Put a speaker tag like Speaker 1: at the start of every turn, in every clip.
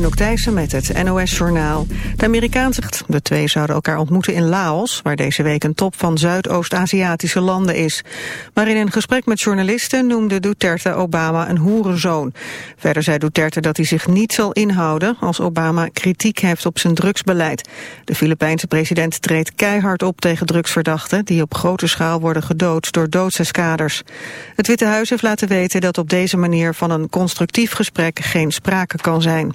Speaker 1: Anouk Thijssen met het NOS-journaal. De Amerikaanse... De twee zouden elkaar ontmoeten in Laos... waar deze week een top van Zuidoost-Aziatische landen is. Maar in een gesprek met journalisten noemde Duterte Obama een hoerenzoon. Verder zei Duterte dat hij zich niet zal inhouden... als Obama kritiek heeft op zijn drugsbeleid. De Filipijnse president treedt keihard op tegen drugsverdachten... die op grote schaal worden gedood door doodseskaders. Het Witte Huis heeft laten weten dat op deze manier... van een constructief gesprek geen sprake kan zijn.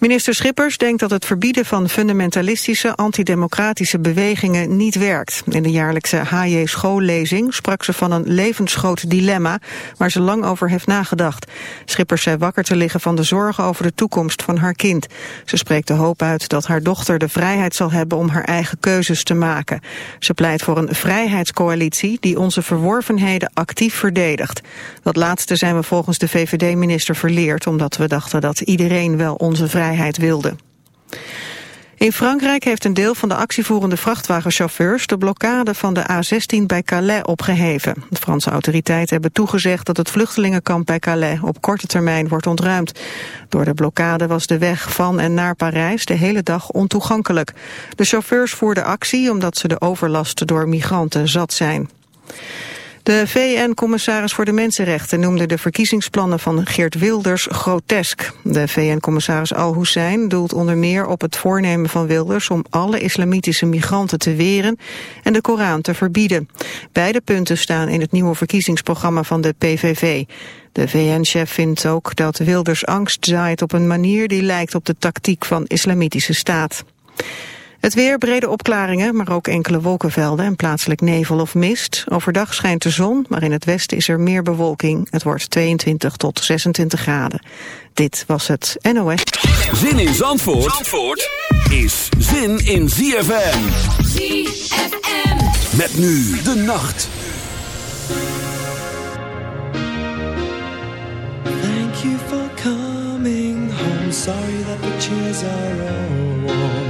Speaker 1: Minister Schippers denkt dat het verbieden van fundamentalistische antidemocratische bewegingen niet werkt. In de jaarlijkse HJ schoollezing sprak ze van een levensgroot dilemma waar ze lang over heeft nagedacht. Schippers zei wakker te liggen van de zorgen over de toekomst van haar kind. Ze spreekt de hoop uit dat haar dochter de vrijheid zal hebben om haar eigen keuzes te maken. Ze pleit voor een vrijheidscoalitie die onze verworvenheden actief verdedigt. Dat laatste zijn we volgens de VVD-minister verleerd omdat we dachten dat iedereen wel onze vrijheid In Frankrijk heeft een deel van de actievoerende vrachtwagenchauffeurs de blokkade van de A16 bij Calais opgeheven. De Franse autoriteiten hebben toegezegd dat het vluchtelingenkamp bij Calais op korte termijn wordt ontruimd. Door de blokkade was de weg van en naar Parijs de hele dag ontoegankelijk. De chauffeurs voerden actie omdat ze de overlast door migranten zat zijn. De VN-commissaris voor de Mensenrechten noemde de verkiezingsplannen van Geert Wilders grotesk. De VN-commissaris Al-Hussein doelt onder meer op het voornemen van Wilders om alle islamitische migranten te weren en de Koran te verbieden. Beide punten staan in het nieuwe verkiezingsprogramma van de PVV. De VN-chef vindt ook dat Wilders angst zaait op een manier die lijkt op de tactiek van islamitische staat. Het weer, brede opklaringen, maar ook enkele wolkenvelden en plaatselijk nevel of mist. Overdag schijnt de zon, maar in het westen is er meer bewolking. Het wordt 22 tot 26 graden. Dit was het NOS.
Speaker 2: Zin in Zandvoort, Zandvoort is zin in ZFM. ZFM. Met nu de nacht.
Speaker 3: Thank you for coming home. Sorry that the chairs are all warm.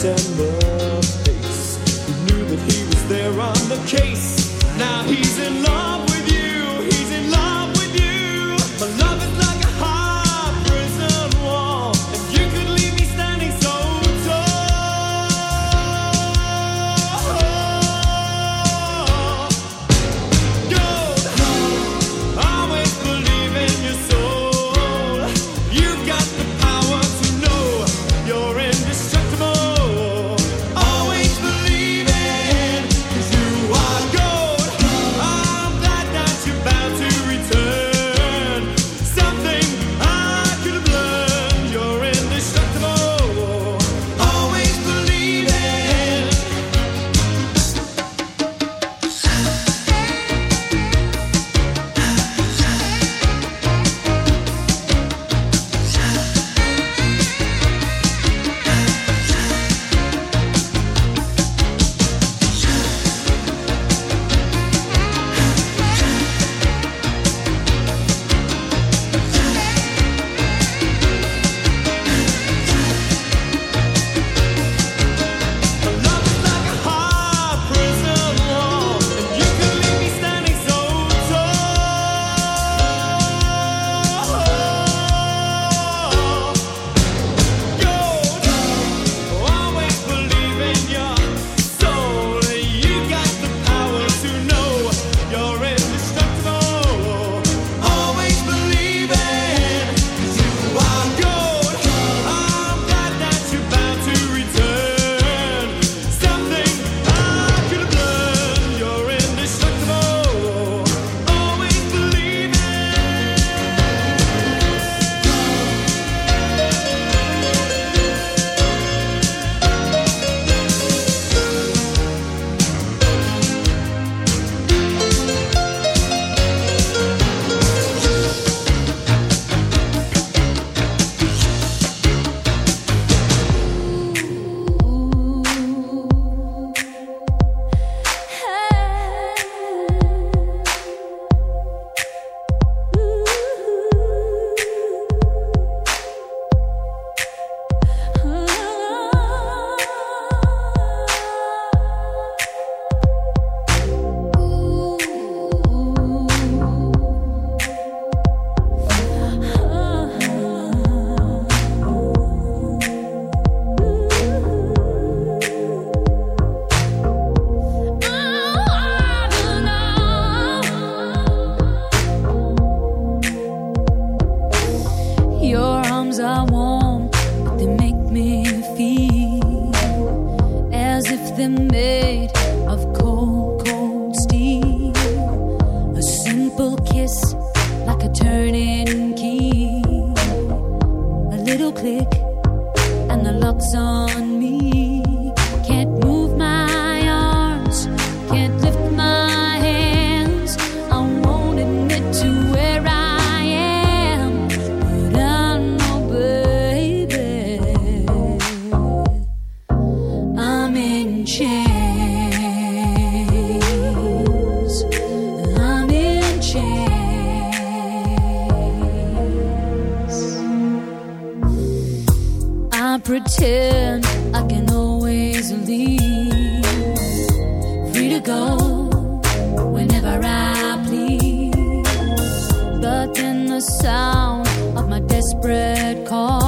Speaker 3: the face who knew that he was there on the case. Now he's in love the sound of
Speaker 4: my
Speaker 5: desperate
Speaker 2: call.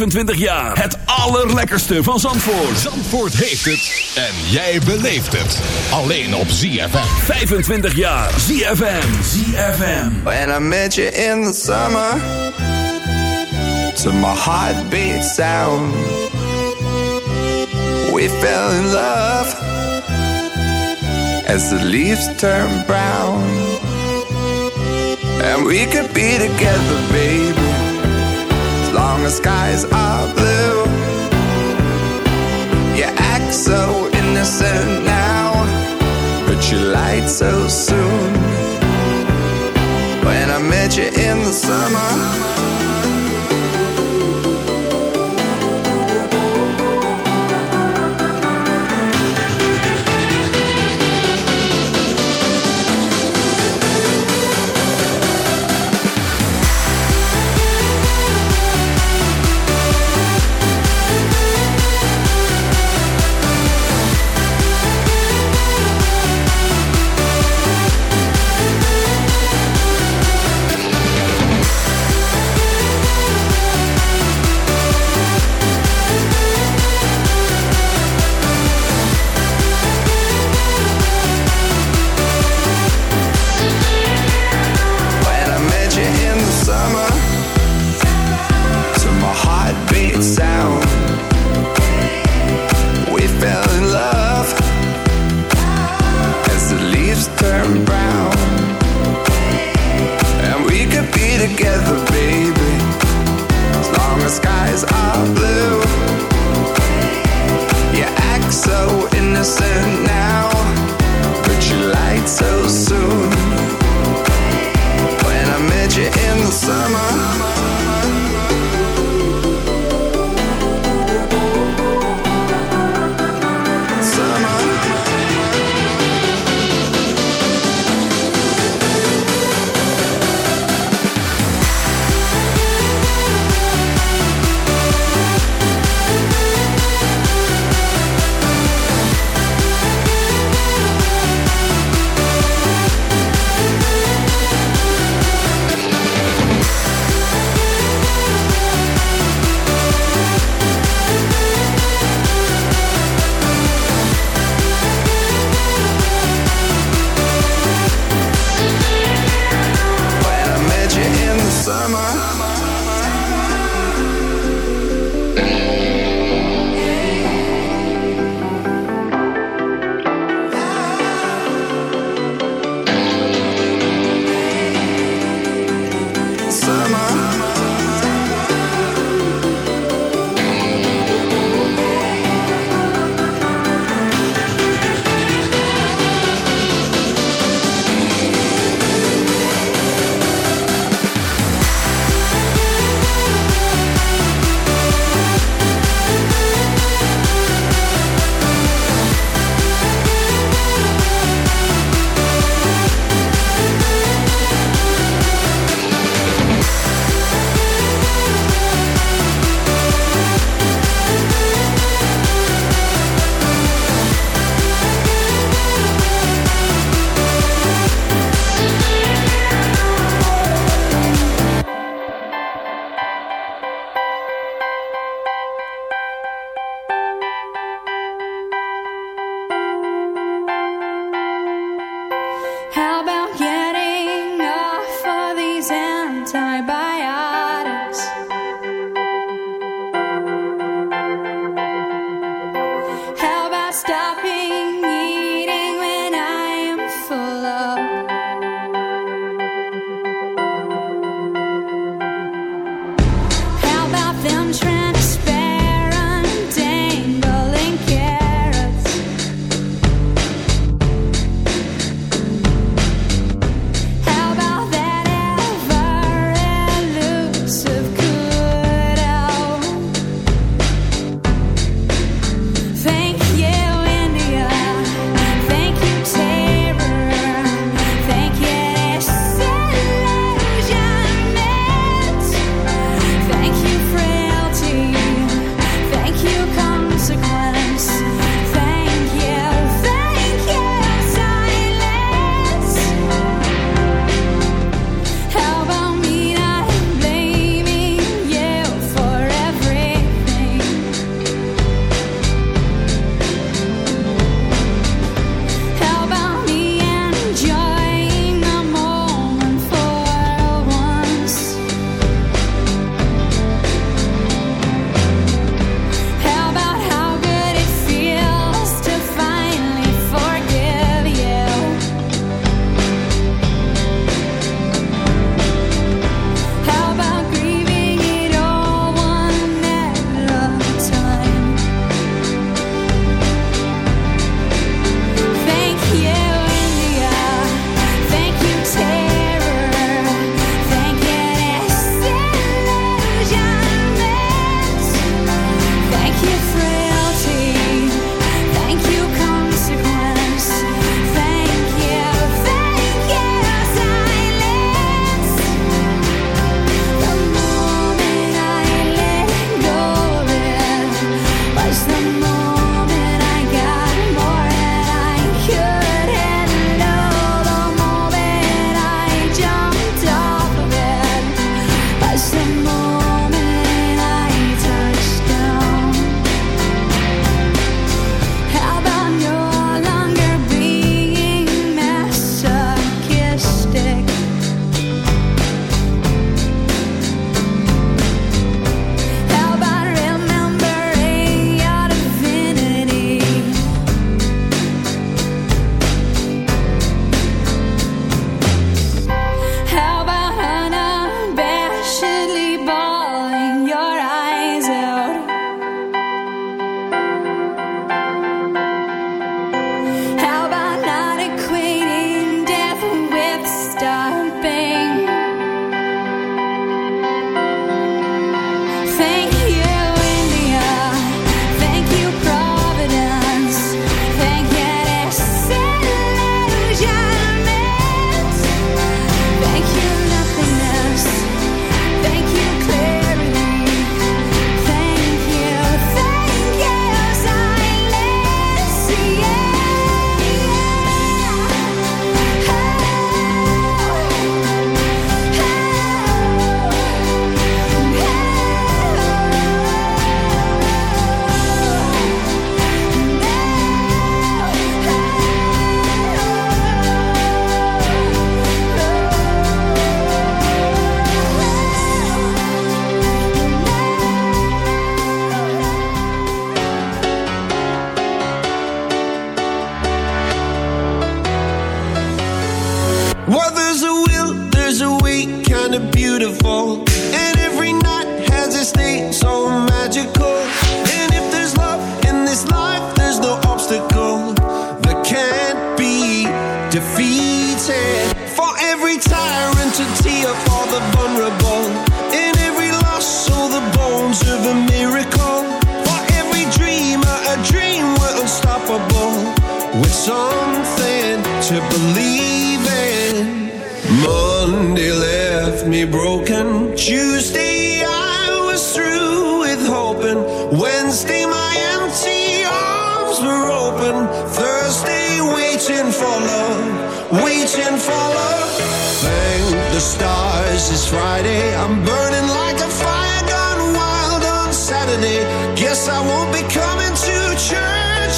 Speaker 6: 25 jaar. Het allerlekkerste van Zandvoort.
Speaker 7: Zandvoort heeft het. En jij beleeft het. Alleen op ZFM.
Speaker 6: 25 jaar. ZFM. ZFM.
Speaker 8: When I met you in the summer. To my heartbeat sound. We fell in love. As the leaves turn brown. And we could be together, baby. Long as skies are blue. You act so innocent now. But you lied so soon. When I met you in the summer.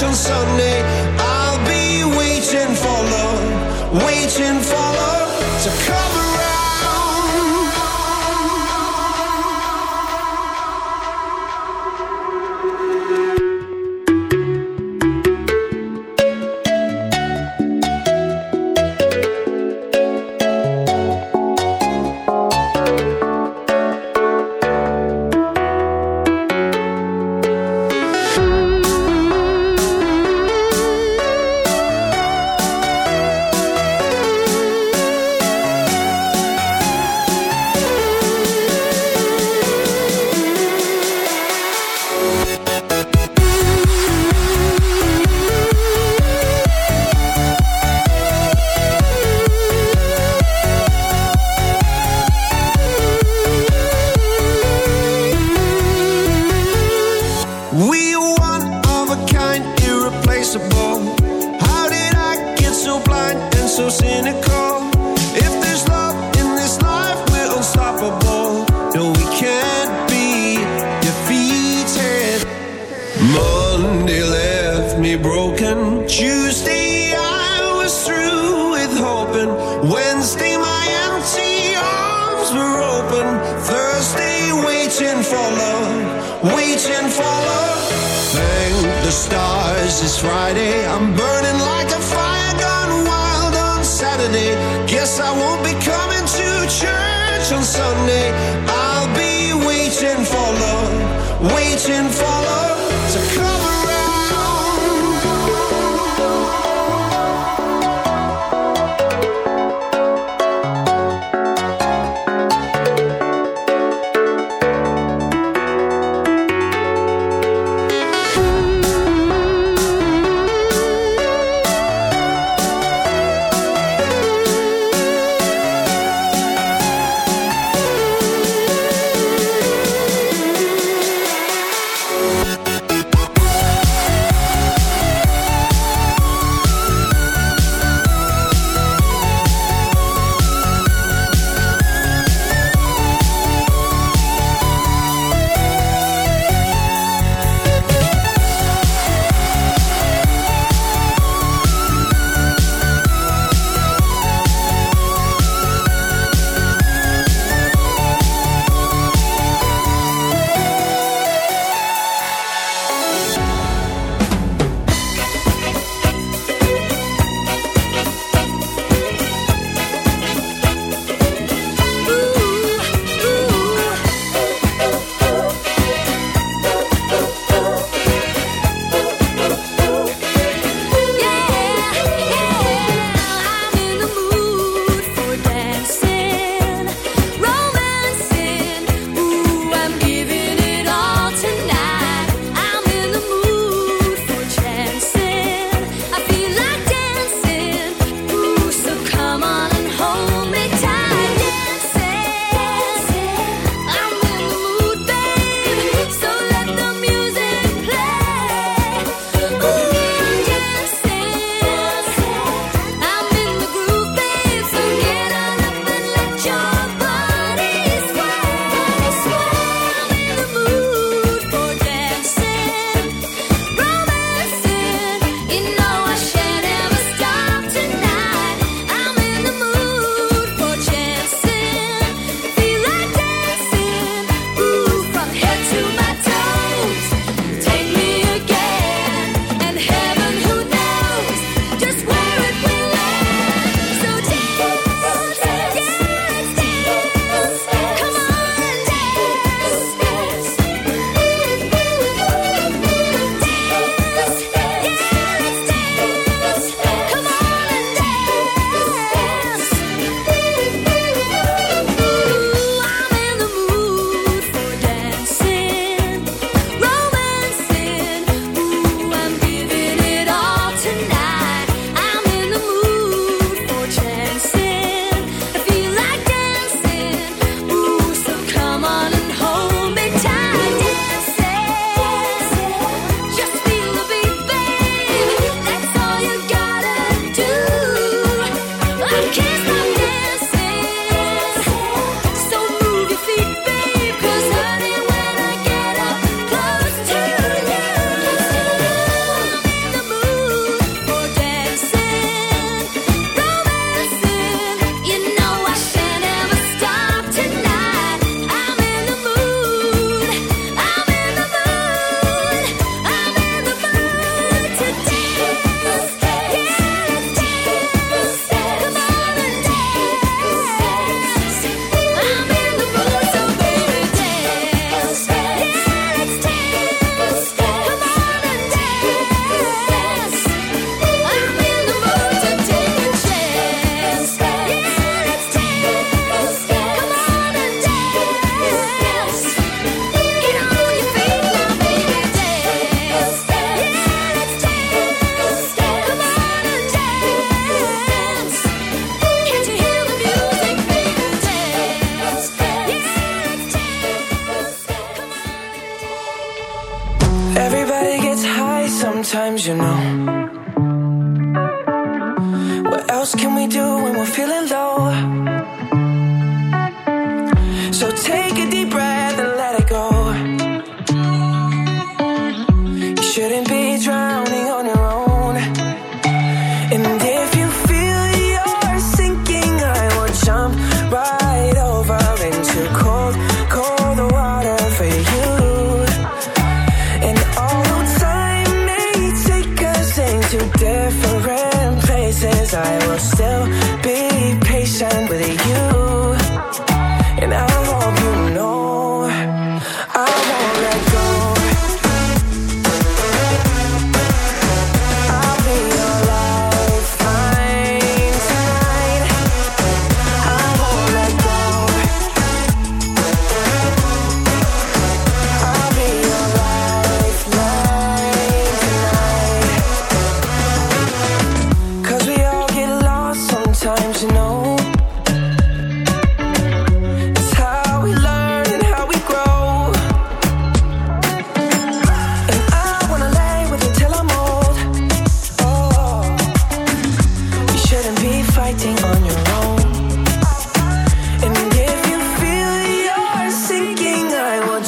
Speaker 3: On Sunday.